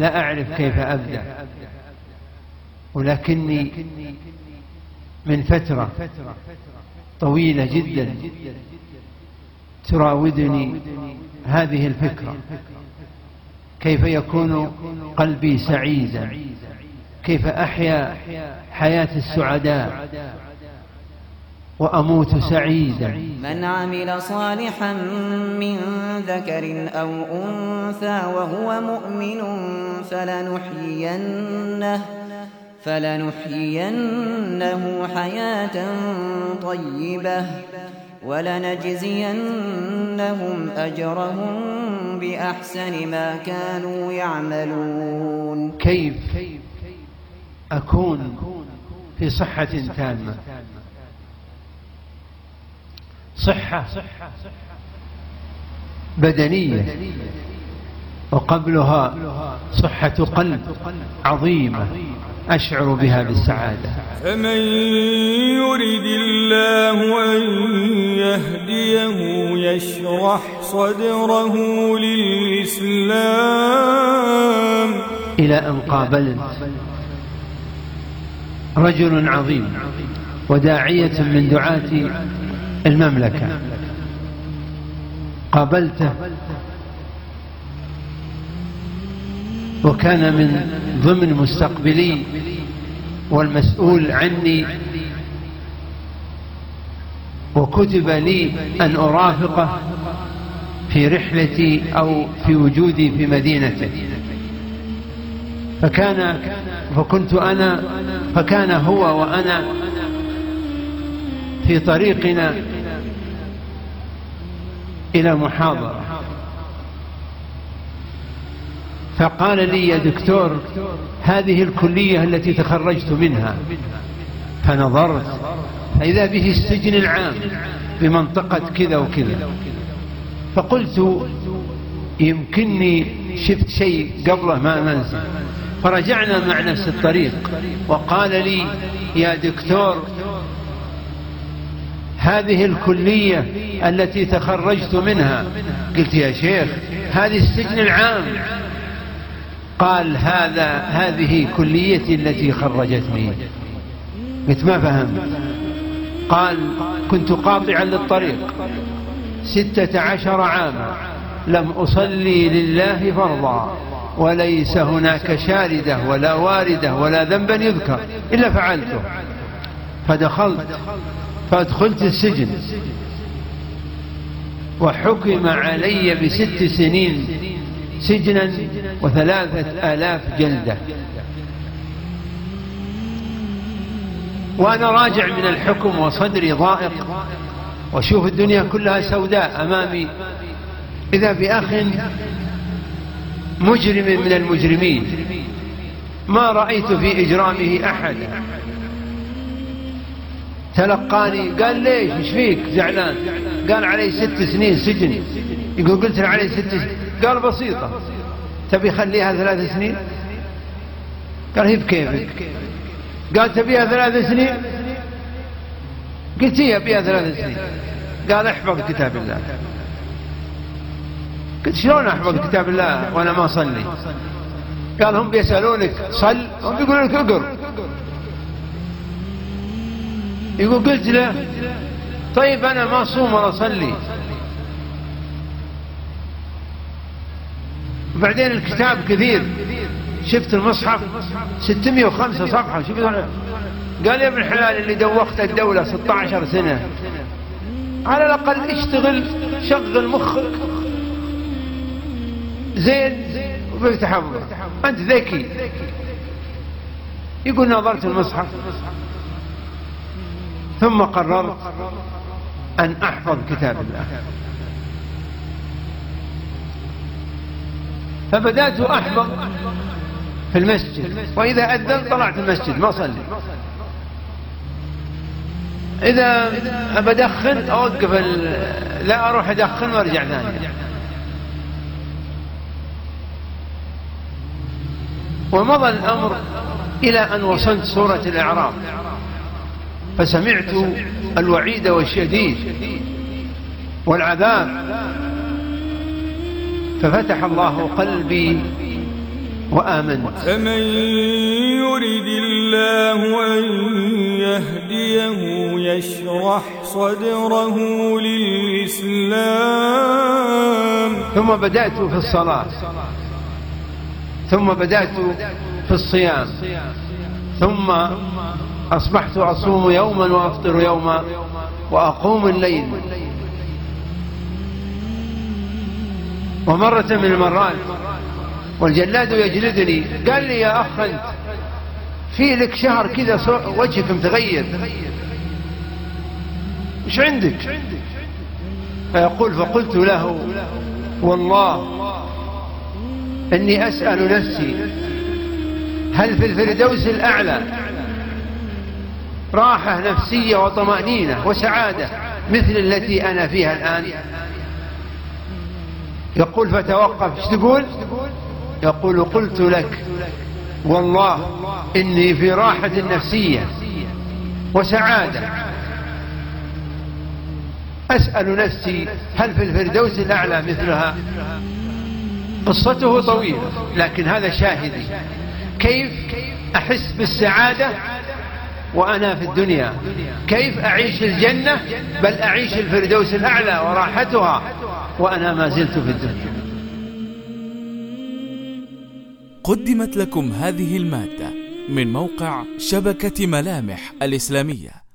لا أعرف كيف أبدأ. ولكني من فترة طويلة جدا تراودني هذه الفكرة. كيف يكون قلبي سعيدا؟ كيف أحيا حياة السعداء؟ وأموت سعيدا. من عمل صالحا من ذكر أو أنثى وهو مؤمن فلنحيينه فلنحيينه حياة طيبة ولنجزينهم أجرهم بأحسن ما كانوا يعملون. كيف أكون في صحة تامة؟ صحة بدنية وقبلها صحة قلب عظيمة أشعر بها بالسعادة. فمن يرد الله أن يهديه يشرح صدره للإسلام. إلى أن قابلت رجل عظيم وداعية من دعاة المملكة. قابلته. وكان من ضمن مستقبلي والمسؤول عني. وكتب لي أن أرافقه في رحلتي أو في وجودي في مدينته. فكان فكنت أنا فكان هو وأنا في طريقنا إلى محاضرة. فقال لي يا دكتور هذه الكلية التي تخرجت منها. فنظرت فإذا به السجن العام بمنطقة كذا وكذا. فقلت يمكنني شفت شيء قبله ما منزل. فرجعنا مع نفس الطريق. وقال لي يا دكتور هذه الكلية التي تخرجت منها. قلت يا شيخ هذه السجن العام. قال هذا هذه كليتي التي خرجتني. قلت ما فهمت؟ قال كنت قاطعا للطريق. ستة عشر عاما لم أصلي لله فرضا وليس هناك شاردة ولا واردة ولا ذنبا يذكر إلا فعلته. فدخلت. فأدخلت السجن. وحكم علي بست سنين سجنا وثلاثة آلاف جلدة. وأنا راجع من الحكم وصدري ضائق. وشوف الدنيا كلها سوداء أمامي. إذا بأخ مجرم من المجرمين. ما رأيت في إجرامه أحدا تلقاني قال ليش؟ إيش فيك؟ زعلان. قال علي ست سنين سجن. يقول قلت له علي ست سنين. قال بسيطة. تبي خليها ثلاث سنين؟ قال هي بكيفك. قال تبيها ثلاث سنين؟ قلت هي بيها ثلاث سنين. قال احفظ كتاب الله. قلت شلون احفظ كتاب الله وأنا ما اصلي؟ قال هم بيسألونك صل؟ هم بيقولون لك اقر. يقول قلت له طيب أنا ما أصوم ولا أصلي. وبعدين الكتاب كثير. شفت المصحف؟ 605 صفحة. شفت قال يا ابن الحلال اللي دوقت الدولة 16 سنة. على الأقل اشتغل شغل مخك زين. وبيفتح حفظه أنت ذكي. يقول نظرت المصحف. ثم قررت أن أحفظ كتاب الله. فبدأت أحفظ في المسجد. وإذا أذن طلعت المسجد ما صلي. إذا بدخن أوقف لا أروح أدخن وأرجع ثاني ومضى الأمر إلى أن وصلت سورة الإعراف. فسمعت الوعيد والشديد والعذاب. ففتح الله قلبي وآمنت. فمن يرد الله أن يهديه يشرح صدره للإسلام. ثم بدأت في الصلاة. ثم بدأت في الصيام. ثم أصبحت أصوم يوما وأفطر يوما وأقوم الليل. ومرة من المرات والجلاد يجلدني قال لي يا أخ أنت في لك شهر كذا وجهك متغير. إيش عندك؟ فيقول فقلت له والله إني أسأل نفسي هل في الفردوس الأعلى؟ راحة نفسية وطمأنينة وسعادة مثل التي أنا فيها الآن. يقول فتوقف إيش تقول؟ يقول قلت لك والله إني في راحة نفسية وسعادة. أسأل نفسي هل في الفردوس الأعلى مثلها؟ قصته طويلة لكن هذا شاهدي. كيف أحس بالسعادة؟ وأنا في الدنيا. كيف أعيش الجنة؟ بل أعيش الفردوس الأعلى وراحتها وأنا ما زلت في الدنيا. قدمت لكم هذه المادة من موقع شبكة ملامح الإسلامية.